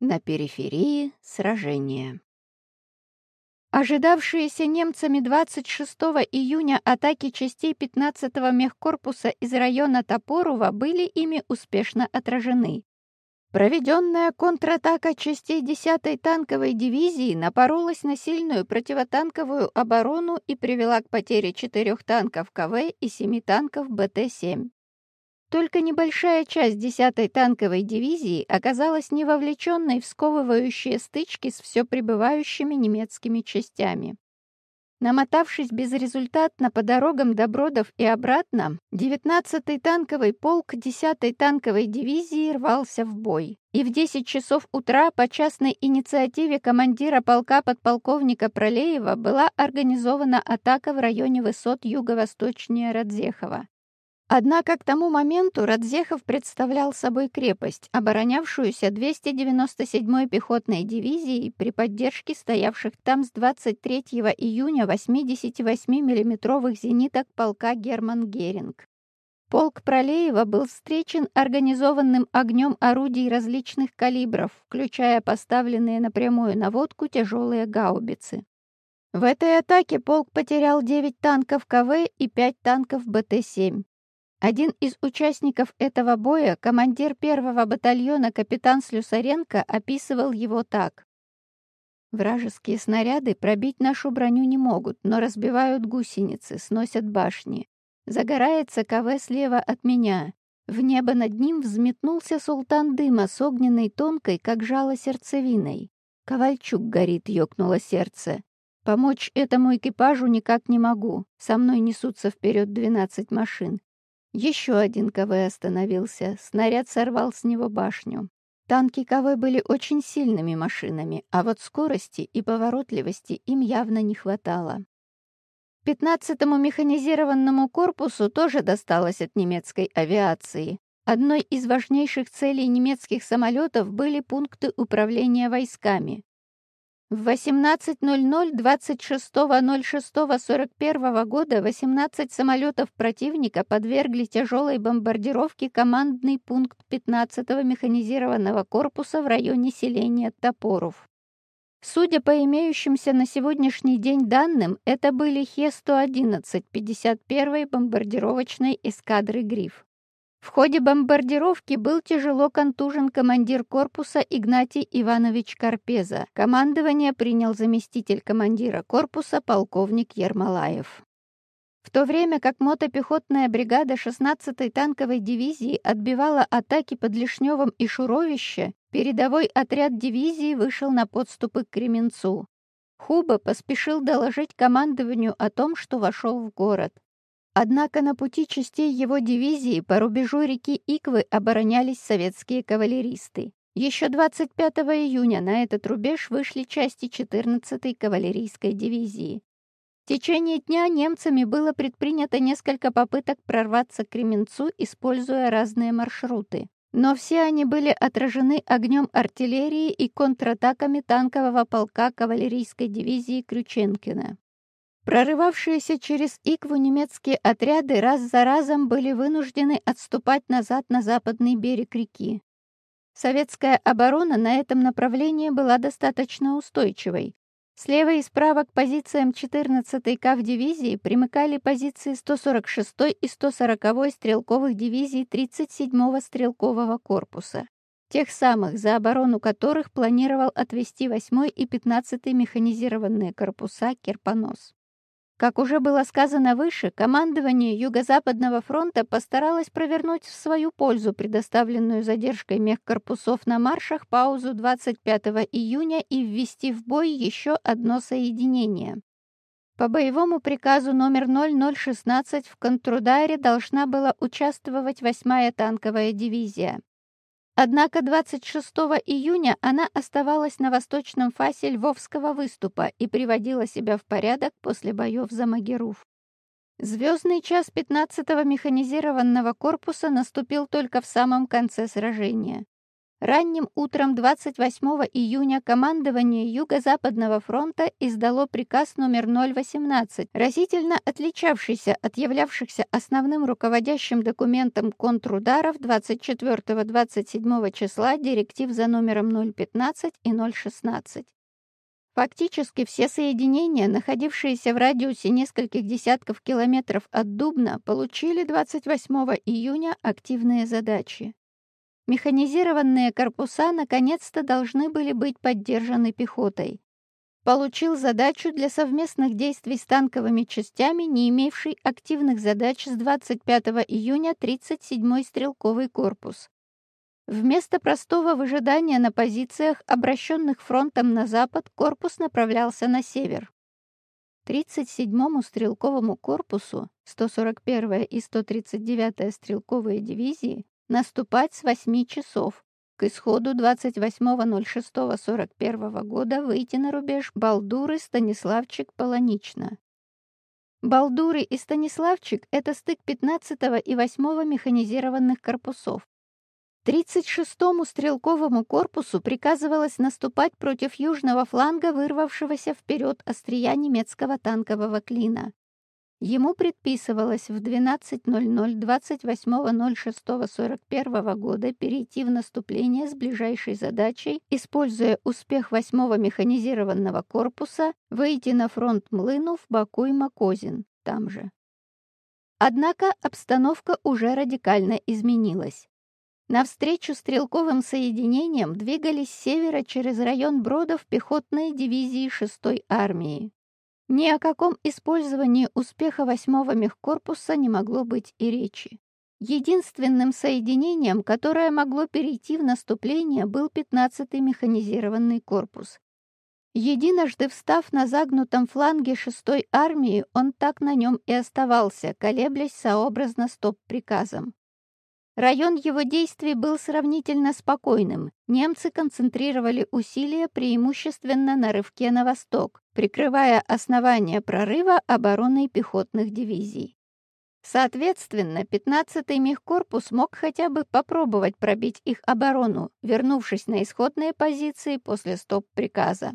На периферии сражения. Ожидавшиеся немцами 26 июня атаки частей 15-го мехкорпуса из района Топорова были ими успешно отражены. Проведенная контратака частей 10-й танковой дивизии напоролась на сильную противотанковую оборону и привела к потере четырех танков КВ и семи танков БТ-7. Только небольшая часть 10-й танковой дивизии оказалась не вовлеченной в сковывающие стычки с все прибывающими немецкими частями. Намотавшись безрезультатно по дорогам до Бродов и обратно, 19-й танковый полк 10-й танковой дивизии рвался в бой. И в 10 часов утра по частной инициативе командира полка подполковника Пролеева была организована атака в районе высот юго-восточнее Радзехова. Однако к тому моменту Радзехов представлял собой крепость, оборонявшуюся 297-й пехотной дивизией при поддержке стоявших там с 23 июня 88 миллиметровых зениток полка Герман Геринг. Полк Пролеева был встречен организованным огнем орудий различных калибров, включая поставленные на прямую наводку тяжелые гаубицы. В этой атаке полк потерял 9 танков КВ и 5 танков БТ-7. Один из участников этого боя, командир первого батальона капитан Слюсаренко, описывал его так. «Вражеские снаряды пробить нашу броню не могут, но разбивают гусеницы, сносят башни. Загорается КВ слева от меня. В небо над ним взметнулся султан дыма с огненной тонкой, как жало сердцевиной. Ковальчук горит, ёкнуло сердце. Помочь этому экипажу никак не могу. Со мной несутся вперед двенадцать машин. Еще один КВ остановился, снаряд сорвал с него башню. Танки КВ были очень сильными машинами, а вот скорости и поворотливости им явно не хватало. 15-му механизированному корпусу тоже досталось от немецкой авиации. Одной из важнейших целей немецких самолетов были пункты управления войсками. В 18.00 26.06.41 года 18 самолетов противника подвергли тяжелой бомбардировке командный пункт 15-го механизированного корпуса в районе селения Топоров. Судя по имеющимся на сегодняшний день данным, это были Хе-111 51-й бомбардировочной эскадры «Гриф». В ходе бомбардировки был тяжело контужен командир корпуса Игнатий Иванович Карпеза. Командование принял заместитель командира корпуса полковник Ермолаев. В то время как мотопехотная бригада 16-й танковой дивизии отбивала атаки под Лишневым и Шуровище, передовой отряд дивизии вышел на подступы к Кременцу. Хуба поспешил доложить командованию о том, что вошел в город. Однако на пути частей его дивизии по рубежу реки Иквы оборонялись советские кавалеристы. Еще 25 июня на этот рубеж вышли части 14-й кавалерийской дивизии. В течение дня немцами было предпринято несколько попыток прорваться к Кременцу, используя разные маршруты. Но все они были отражены огнем артиллерии и контратаками танкового полка кавалерийской дивизии Крюченкина. Прорывавшиеся через Икву немецкие отряды раз за разом были вынуждены отступать назад на западный берег реки. Советская оборона на этом направлении была достаточно устойчивой. Слева и справа к позициям 14-й КАВ-дивизии примыкали позиции 146-й и 140-й стрелковых дивизий 37-го стрелкового корпуса, тех самых, за оборону которых планировал отвести 8-й и 15-й механизированные корпуса Керпонос. Как уже было сказано выше, командование Юго-Западного фронта постаралось провернуть в свою пользу предоставленную задержкой мехкорпусов на маршах паузу 25 июня и ввести в бой еще одно соединение. По боевому приказу номер 0016 в контрударе должна была участвовать 8-я танковая дивизия. Однако 26 июня она оставалась на восточном фасе Львовского выступа и приводила себя в порядок после боев за Магеруф. Звездный час 15-го механизированного корпуса наступил только в самом конце сражения. Ранним утром 28 июня командование Юго-Западного фронта издало приказ номер 018, разительно отличавшийся от являвшихся основным руководящим документом контрударов 24-27 числа директив за номером 015 и 016. Фактически все соединения, находившиеся в радиусе нескольких десятков километров от Дубна, получили 28 июня активные задачи. Механизированные корпуса наконец-то должны были быть поддержаны пехотой. Получил задачу для совместных действий с танковыми частями, не имевший активных задач с 25 июня 37-й стрелковый корпус. Вместо простого выжидания на позициях, обращенных фронтом на запад, корпус направлялся на север. 37-му стрелковому корпусу, 141-я и 139-я стрелковые дивизии, наступать с 8 часов. К исходу 28.06.41 года выйти на рубеж Балдуры, Станиславчик, Полонично. Балдуры и Станиславчик — это стык 15 и 8 механизированных корпусов. 36-му стрелковому корпусу приказывалось наступать против южного фланга вырвавшегося вперед острия немецкого танкового клина. Ему предписывалось в 12.00 28.06.41 года перейти в наступление с ближайшей задачей, используя успех 8-го механизированного корпуса, выйти на фронт Млынов, Баку и Макозин, там же. Однако обстановка уже радикально изменилась. Навстречу стрелковым соединениям двигались с севера через район Бродов пехотные дивизии 6-й армии. Ни о каком использовании успеха восьмого мехкорпуса не могло быть и речи. Единственным соединением, которое могло перейти в наступление, был 15-й механизированный корпус. Единожды встав на загнутом фланге 6-й армии, он так на нем и оставался, колеблясь сообразно стоп-приказом. Район его действий был сравнительно спокойным. Немцы концентрировали усилия преимущественно на рывке на восток, прикрывая основание прорыва обороной пехотных дивизий. Соответственно, 15-й мехкорпус мог хотя бы попробовать пробить их оборону, вернувшись на исходные позиции после стоп-приказа.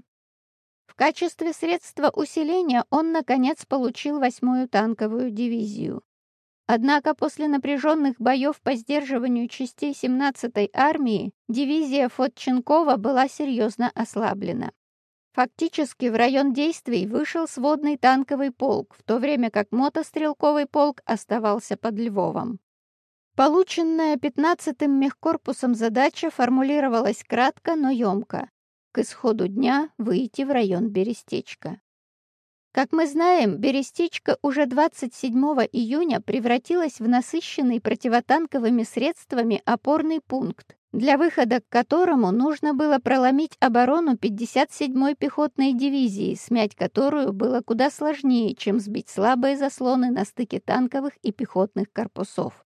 В качестве средства усиления он, наконец, получил 8-ю танковую дивизию. Однако после напряженных боев по сдерживанию частей 17-й армии дивизия Фотченкова была серьезно ослаблена. Фактически в район действий вышел сводный танковый полк, в то время как мотострелковый полк оставался под Львовом. Полученная 15-м мехкорпусом задача формулировалась кратко, но емко. К исходу дня выйти в район Берестечка. Как мы знаем, Берестечко уже 27 июня превратилась в насыщенный противотанковыми средствами опорный пункт, для выхода к которому нужно было проломить оборону 57-й пехотной дивизии, смять которую было куда сложнее, чем сбить слабые заслоны на стыке танковых и пехотных корпусов.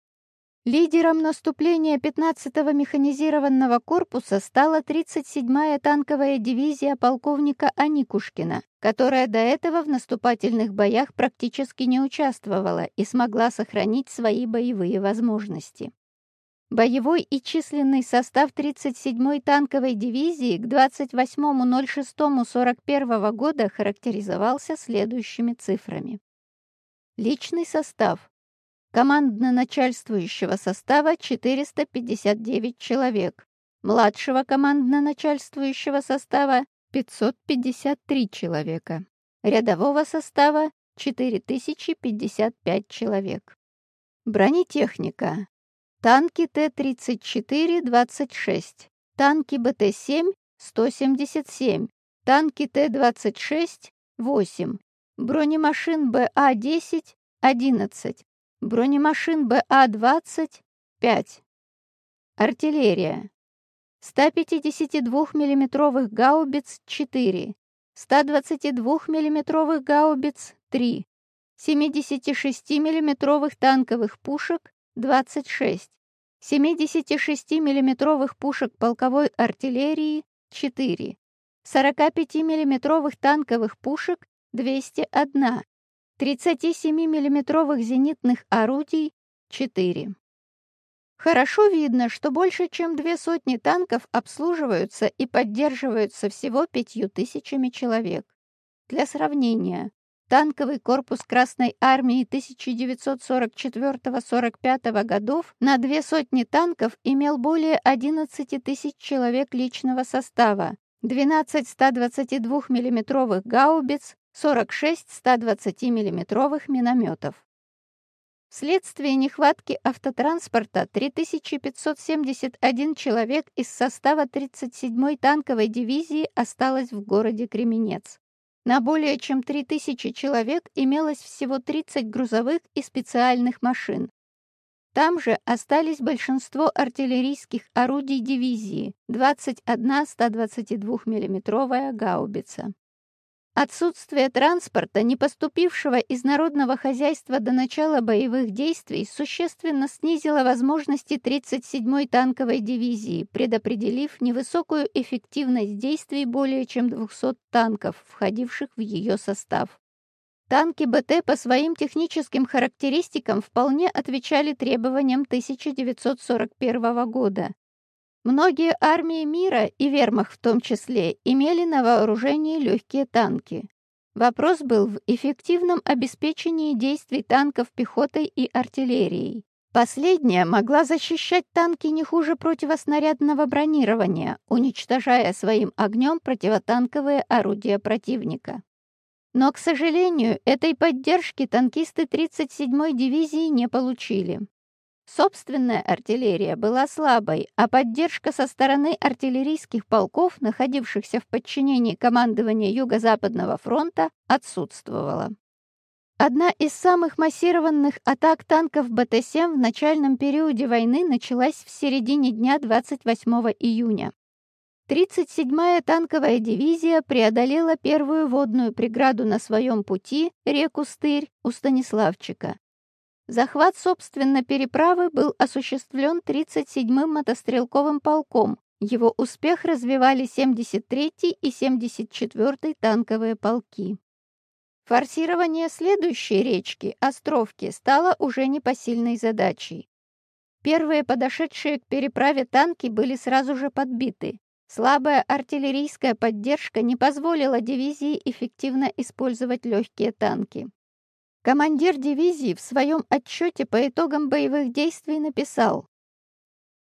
Лидером наступления 15-го механизированного корпуса стала 37-я танковая дивизия полковника Аникушкина, которая до этого в наступательных боях практически не участвовала и смогла сохранить свои боевые возможности. Боевой и численный состав 37-й танковой дивизии к 28.06.41 года характеризовался следующими цифрами. Личный состав командно-начальствующего состава 459 человек, младшего командно-начальствующего состава 553 человека, рядового состава 4055 человек. Бронетехника. Танки Т-34-26, танки БТ-7 177, танки Т-26 8, бронемашин БА-10 11, Бронемашин БА-20 — 5. Артиллерия. 152 миллиметровых гаубиц — 4. 122 миллиметровых гаубиц — 3. 76 миллиметровых танковых пушек — 26. 76 миллиметровых пушек полковой артиллерии — 4. 45 миллиметровых танковых пушек — 201. 37 миллиметровых зенитных орудий — 4. Хорошо видно, что больше чем две сотни танков обслуживаются и поддерживаются всего пятью тысячами человек. Для сравнения, танковый корпус Красной Армии 1944-45 годов на две сотни танков имел более 11 тысяч человек личного состава, 12 122 миллиметровых гаубиц, 46 120 миллиметровых минометов. Вследствие нехватки автотранспорта 3571 человек из состава 37-й танковой дивизии осталось в городе Кременец. На более чем 3000 человек имелось всего 30 грузовых и специальных машин. Там же остались большинство артиллерийских орудий дивизии, 21 122 миллиметровая гаубица. Отсутствие транспорта, не поступившего из народного хозяйства до начала боевых действий, существенно снизило возможности 37-й танковой дивизии, предопределив невысокую эффективность действий более чем 200 танков, входивших в ее состав. Танки БТ по своим техническим характеристикам вполне отвечали требованиям 1941 года. Многие армии мира, и вермах в том числе, имели на вооружении легкие танки. Вопрос был в эффективном обеспечении действий танков пехотой и артиллерией. Последняя могла защищать танки не хуже противоснарядного бронирования, уничтожая своим огнем противотанковые орудия противника. Но, к сожалению, этой поддержки танкисты 37-й дивизии не получили. Собственная артиллерия была слабой, а поддержка со стороны артиллерийских полков, находившихся в подчинении командования Юго-Западного фронта, отсутствовала. Одна из самых массированных атак танков БТ-7 в начальном периоде войны началась в середине дня 28 июня. 37-я танковая дивизия преодолела первую водную преграду на своем пути, реку Стырь, у Станиславчика, Захват, собственно, переправы был осуществлен 37-м мотострелковым полком. Его успех развивали 73-й и 74-й танковые полки. Форсирование следующей речки, Островки, стало уже непосильной задачей. Первые подошедшие к переправе танки были сразу же подбиты. Слабая артиллерийская поддержка не позволила дивизии эффективно использовать легкие танки. Командир дивизии в своем отчете по итогам боевых действий написал,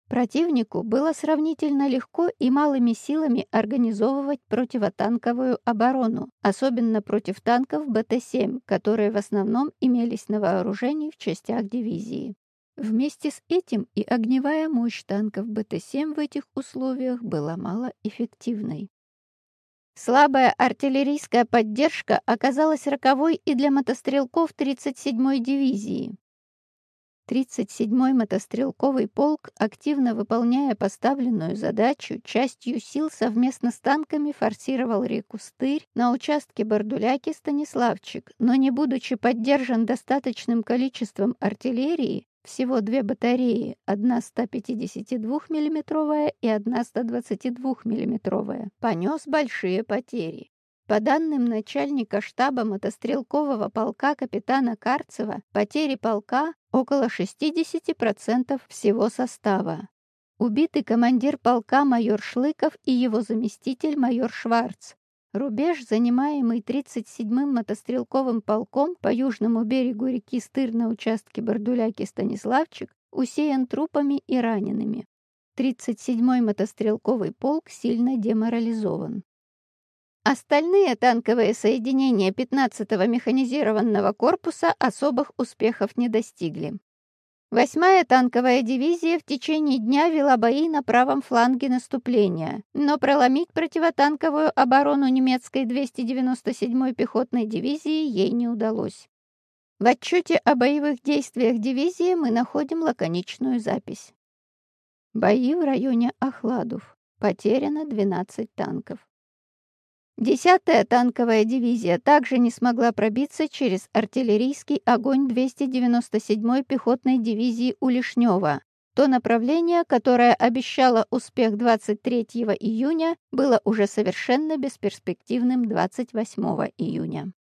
Противнику было сравнительно легко и малыми силами организовывать противотанковую оборону, особенно против танков БТ-7, которые в основном имелись на вооружении в частях дивизии. Вместе с этим и огневая мощь танков БТ-7 в этих условиях была малоэффективной. Слабая артиллерийская поддержка оказалась роковой и для мотострелков 37-й дивизии. 37-й мотострелковый полк, активно выполняя поставленную задачу, частью сил совместно с танками форсировал реку Стырь на участке Бардуляки-Станиславчик, но не будучи поддержан достаточным количеством артиллерии, всего две батареи, одна 152 миллиметровая и одна 122 миллиметровая понес большие потери. По данным начальника штаба мотострелкового полка капитана Карцева, потери полка около 60% всего состава. Убиты командир полка майор Шлыков и его заместитель майор Шварц. Рубеж, занимаемый 37-м мотострелковым полком по южному берегу реки Стыр на участке Бардуляки-Станиславчик, усеян трупами и ранеными. 37-й мотострелковый полк сильно деморализован. Остальные танковые соединения 15-го механизированного корпуса особых успехов не достигли. Восьмая танковая дивизия в течение дня вела бои на правом фланге наступления, но проломить противотанковую оборону немецкой 297-й пехотной дивизии ей не удалось. В отчете о боевых действиях дивизии мы находим лаконичную запись. Бои в районе Охладов. Потеряно 12 танков. Десятая танковая дивизия также не смогла пробиться через артиллерийский огонь 297-й пехотной дивизии у Лишнева. То направление, которое обещало успех 23 июня, было уже совершенно бесперспективным 28 июня.